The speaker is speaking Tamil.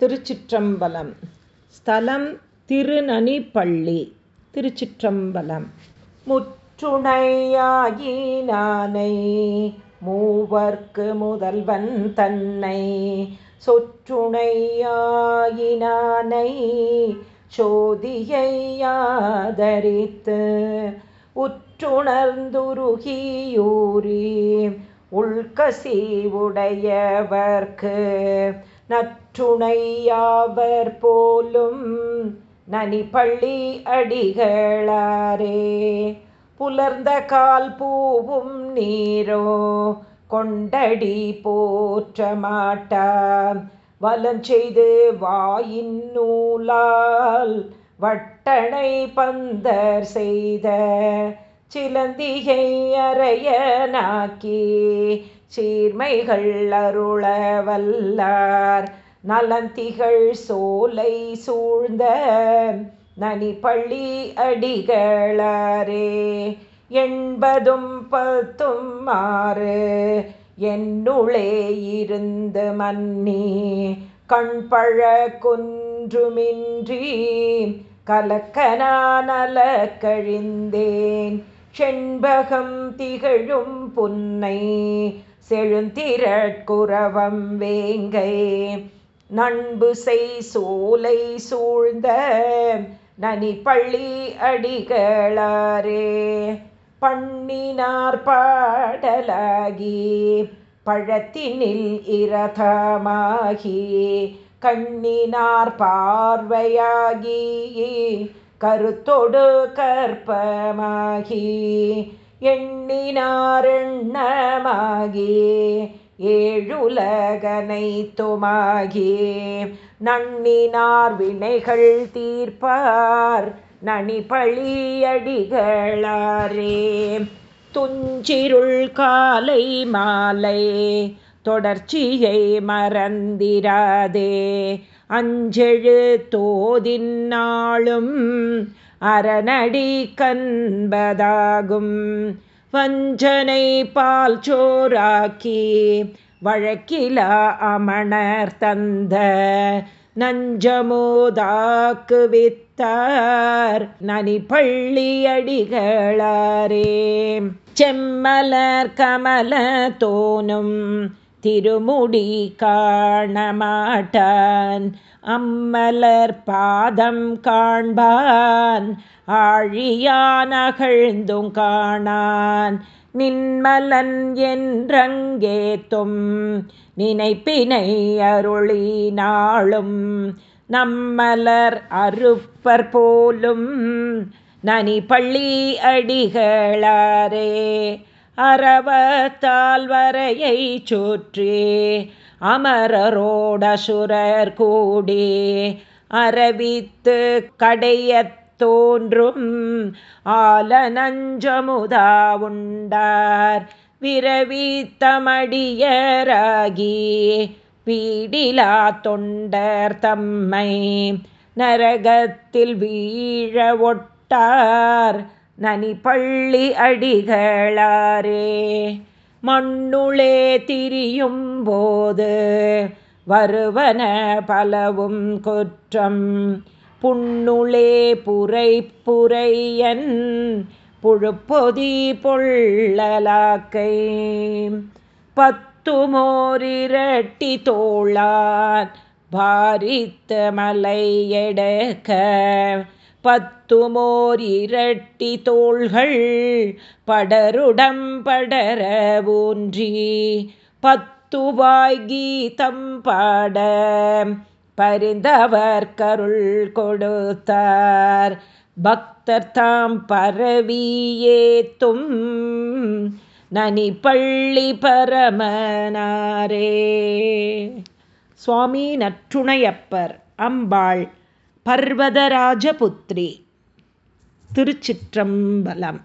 திருச்சிற்றம்பலம். ஸ்தலம் திருநனிப்பள்ளி திருச்சிற்றம்பலம். முற்றுணையாகினானை மூவர்க்கு முதல்வன் தன்னை. சொற்றுணையாயினானை சோதியையாதரித்து உற்றுணர்ந்துருகியூரி. உள்கசி உடையவர்க்கு நற்றுணையாவர் போலும் நனிப்பள்ளி அடிகளாரே. புலர்ந்த கால் பூவும் நீரோ கொண்டடி போற்ற மாட்டார் வலஞ்செய்து வாயின் நூலால் வட்டணை பந்தர் செய்த சிலந்திகை அறையனாக்கி சீர்மைகள் அருள வல்லார் நலந்திகள் சோலை சூழ்ந்த நனிப்பள்ளி அடிகளாரே. எண்பதும் பத்தும் மாறு என்னுளே இருந்து மன்னி. கண்பழ குன்றுமின்றி கலக்கனானல கழிந்தேன் செண்பகம் திகழும் புன்னை செழுந்திரட்குறவம் வேங்கை. நண்பு செய் சோலை சூழ்ந்த பள்ளி அடிகளாரே. பண்ணினார் பாடலாகி பழத்தினில் இரதமாகி கண்ணினார் பார்வையாகி கருத்தொடு கற்பமாகி எண்ணினாரெண்ணமாகி ஏழுலகனைத்துமாகி. நண்ணினார் வினைகள் தீர்ப்பார் நனிபழியடிகளாரே துஞ்சிருள் காலை மாலை தொடர்ச்சியை மறந்திராதே. அஞ்செழு தோதின்னாளும் அரணடி கண்பதாகும். வஞ்சனை பால் சோராக்கி வழக்கிலா அமணர் தந்த நஞ்சமோதாக்கு வித்தார் நனி பள்ளி செம்மலர் கமல தோனும் திருமுடி காணமாட்டான். அம்மலர் பாதம் காண்பான். ஆழியானகழ்ந்தும் காணான். நின்மலன் என்றங்கேத்தும் நினைப்பினை அருளி நாளும் நம்மலர் அறுப்பர் போலும் நனி பள்ளி அடிகளாரே. அறவத்தால் வரையை சுற்றி அமரரோடசுரர் கூடி அரவித்து கடையத் தோன்றும் ஆல நஞ்சமுதா உண்டார். விரவி தமடியராகி பீடிலா தொண்டர் தம்மை நரகத்தில் வீழ ஒட்டார். நனி பள்ளி அடிகளாரே மண்ணுளே திரியும் போது வருவன பலவும் குற்றம். புண்ணுளே புரை புரையன் புழுப்பொதி பொள்ளலாக்கை. பத்துமோரிரட்டி தோளான் பாரித்த மலை எடுக்க பத்துமோர் இரட்டி தோள்கள் படருடம் படர ஊன்றி பத்துவாய் கீதம் பாட பரிந்தவர் கருள் கொடுத்தார். பக்தர் தாம் பரவியேத்தும் நனி பள்ளி பரமனாரே. சுவாமி நற்றுணையப்பர் அம்பாள் பர்வதராஜபுத்ரி. திருச்சிற்றம்பலம்.